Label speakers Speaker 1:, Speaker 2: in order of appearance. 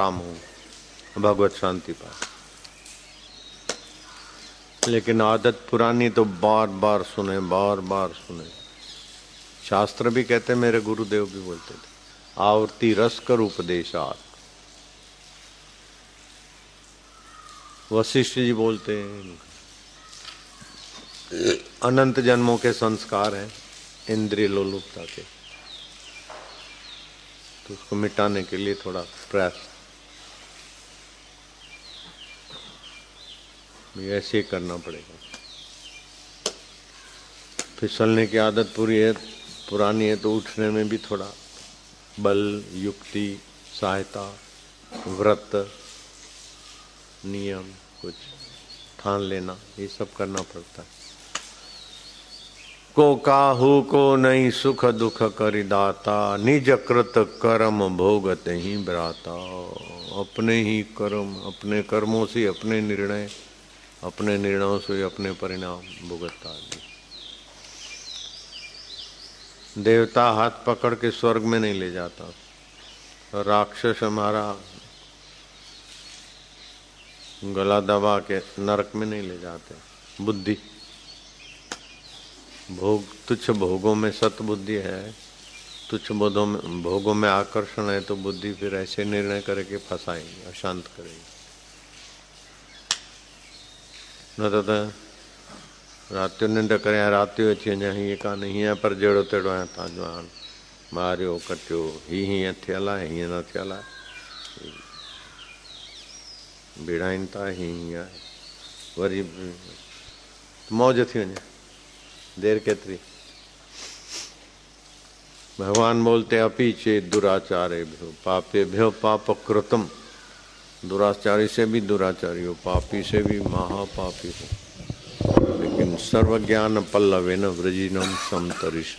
Speaker 1: काम हूँ भगवत शांति पाए लेकिन आदत पुरानी तो बार बार सुने बार बार सुने। शास्त्र भी कहते मेरे गुरुदेव भी बोलते थे, आवर्ती रस कर उपदेशात वशिष्ठ जी बोलते हैं, अनंत जन्मों के संस्कार हैं, इंद्रिय लोलुपता के। तो उसको मिटाने के लिए थोड़ा प्रयास ऐसे ही करना पड़ेगा। फिसलने की आदत पूरी है, पुरानी है तो उठने में भी थोड़ा बल, युक्ति, सहायता, व्रत, नियम, कुछ ठान लेना, ये सब करना पड़ता है। को काहू को नहीं सुख दुख करी दाता, निज कृत कर्म भोगत ही ब्राता अपने ही कर्म, अपने कर्मों से अपने निर्णय अपने निर्णयों से अपने परिणाम भुगतता देवता हाथ पकड़ के स्वर्ग में नहीं ले जाता। राक्षस हमारा गला दबा के नरक में नहीं ले जाते। बुद्धि। भोग, तुच्छ भोगों में सत बुद्धि है। तुच्छ बोधों में, भोगों में आकर्षण है तो बुद्धि फिर ऐसे निर्णय करके फंसाएगी, अशांत करेगी। न त राति निंड करे राति अची वञा, हीअं कान, हीअं पर जहिड़ो तहिड़ो आहियाँ तव्हांजो हाणे। मारियो, कटियो, हीअ हीअं थियल आहे, हीअं न थियल आहे। भिड़ाइनि था हीअं हीअं आहे। वरी मौज थी वञे। देरि केतिरी। भगवान बोलते अपी चे दुराचारे भ्यो, पापे भ्यो पाप कृतम। दुराचारी से भी दुराचारी हो, पापी से भी, महापापी हो लेकिन सर्वज्ञान पल्लवे न व्रजिनम समतरिश